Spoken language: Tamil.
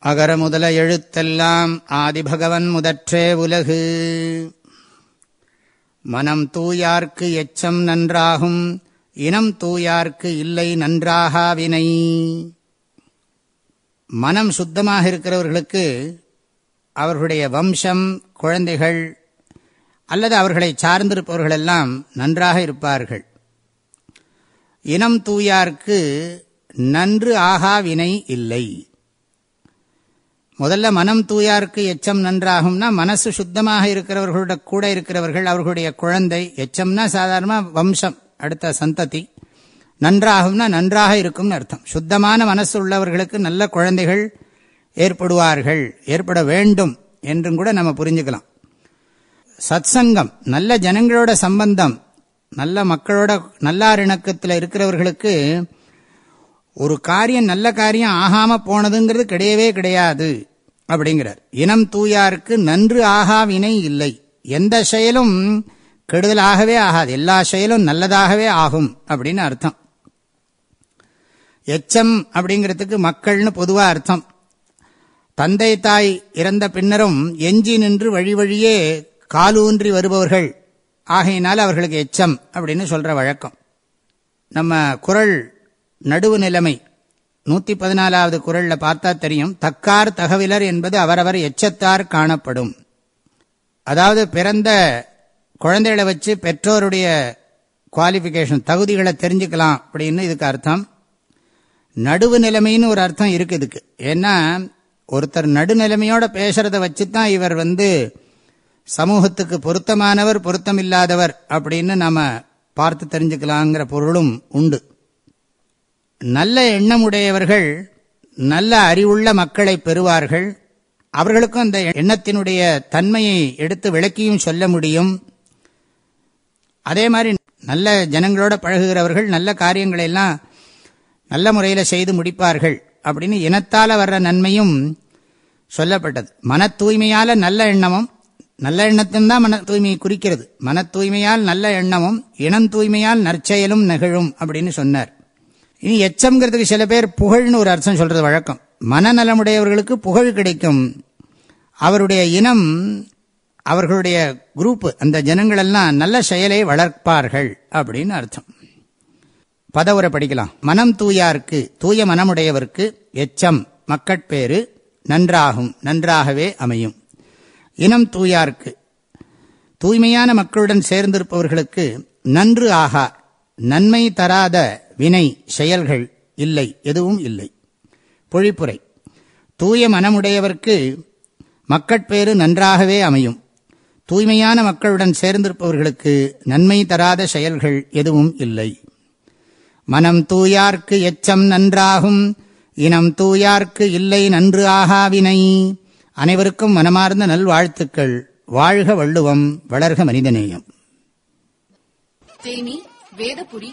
அகர முதல எழுத்தெல்லாம் ஆதிபகவன் முதற்றே உலகு. மனம் தூயார்க்கு எச்சம் நன்றாகும் இனம் தூயார்க்கு இல்லை நன்றாகா வினை. மனம் சுத்தமாக இருக்கிறவர்களுக்கு அவர்களுடைய வம்சம் குழந்தைகள் அல்லது அவர்களை சார்ந்திருப்பவர்களெல்லாம் நன்றாக இருப்பார்கள். இனம் தூயார்க்கு நன்று ஆகாவினை இல்லை. முதல்ல மனம் தூயாருக்கு எச்சம் நன்றாகும்னா மனசு சுத்தமாக இருக்கிறவர்களோட கூட இருக்கிறவர்கள் அவர்களுடைய குழந்தை. எச்சம்னா சாதாரணமாக வம்சம் அடுத்த சந்ததி. நன்றாகும்னா நன்றாக இருக்கும்னு அர்த்தம். சுத்தமான மனசு உள்ளவர்களுக்கு நல்ல குழந்தைகள் ஏற்படுவார்கள். ஏற்பட வேண்டும் என்றும் கூட நம்ம புரிஞ்சுக்கலாம். சத்சங்கம் நல்ல ஜனங்களோட சம்பந்தம் நல்ல மக்களோட நல்லாரிணக்கத்தில் இருக்கிறவர்களுக்கு ஒரு காரியம் நல்ல காரியம் ஆகாம போனதுங்கிறது கிடையவே கிடையாது அப்படிங்கிறார். இனம் தூயாருக்கு நன்று ஆகா வினை இல்லை. எந்த செயலும் கெடுதலாகவே ஆகாது. எல்லா செயலும் நல்லதாகவே ஆகும் அப்படின்னு அர்த்தம். எச்சம் அப்படிங்கிறதுக்கு மக்கள்னு பொதுவாக அர்த்தம். தந்தை தாய் இறந்த பின்னரும் எஞ்சி நின்று வழி வழியே காலூன்றி வருபவர்கள். ஆகையினால் அவர்களுக்கு எச்சம் அப்படின்னு சொல்ற வழக்கம். நம்ம குரல் நடுவு நிலைமை நூத்தி பதினாலாவது குரல்ல பார்த்தா தெரியும். தக்கார் தகவலர் என்பது அவரவர் எச்சத்தார் காணப்படும். அதாவது பிறந்த குழந்தைகளை வச்சு பெற்றோருடைய குவாலிஃபிகேஷன் தகுதிகளை தெரிஞ்சுக்கலாம் அப்படின்னு இதுக்கு அர்த்தம். நடுவு நிலைமைன்னு ஒரு அர்த்தம் இருக்குது இதுக்கு. ஏன்னா ஒருத்தர் நடுநிலைமையோட பேசுறத வச்சு தான் இவர் வந்து சமூகத்துக்கு பொருத்தமானவர் பொருத்தமில்லாதவர் அப்படின்னு நாம பார்த்து தெரிஞ்சுக்கலாங்கிற பொருளும் உண்டு. நல்ல எண்ணமுடையவர்கள் நல்ல அறிவுள்ள மக்களை பெறுவார்கள். அவர்களுக்கும் அந்த எண்ணத்தினுடைய தன்மையை எடுத்து விளக்கியும் சொல்ல முடியும். அதே மாதிரி நல்ல ஜனங்களோட பழகுகிறவர்கள் நல்ல காரியங்களை எல்லாம் நல்ல முறையில் செய்து முடிப்பார்கள் அப்படின்னு இனத்தால் வர்ற நன்மையும் சொல்லப்பட்டது. மன தூய்மையால் நல்ல எண்ணமும் நல்ல எண்ணத்தின் தான் மன தூய்மையை குறிக்கிறது. மன தூய்மையால் நல்ல எண்ணமும் இனம் தூய்மையால் நற்செயலும் நெகழும் அப்படின்னு சொன்னார். இனி எச்சம்ங்கிறதுக்கு சில பேர் புகழ்னு ஒரு அர்த்தம் சொல்றது வழக்கம். மனநலமுடையவர்களுக்கு புகழ் கிடைக்கும். அவருடைய இனம் அவர்களுடைய குரூப்பு அந்த ஜனங்களெல்லாம் நல்ல செயலை வளர்ப்பார்கள் அப்படின்னு அர்த்தம். பதவுரை படிக்கலாம். மனம் தூயாருக்கு தூய மனமுடையவருக்கு எச்சம் மக்கட்பேறு நன்றாகும் நன்றாகவே அமையும். இனம் தூயாருக்கு தூய்மையான மக்களுடன் சேர்ந்திருப்பவர்களுக்கு நன்று ஆகா நன்மை தராத வினை செயல்கள் இல்லை எதுவும் இல்லை. பொழிப்புரை. தூய மனமுடையவர்க்கு மக்கட்பேறு நன்றாகவே அமையும். தூய்மையான மக்களுடன் சேர்ந்திருப்பவர்களுக்கு நன்மை தராத செயல்கள் எதுவும் இல்லை. மனம் தூயார்க்கு எச்சம் நன்றாகும் இனம் தூயார்க்கு இல்லை நன்று ஆகாவினை அனைவருக்கும் மனமார்ந்த நல்வாழ்த்துக்கள். வாழ்க வள்ளுவம் வளர்க மனிதநேயம். தேனி வேதபுரி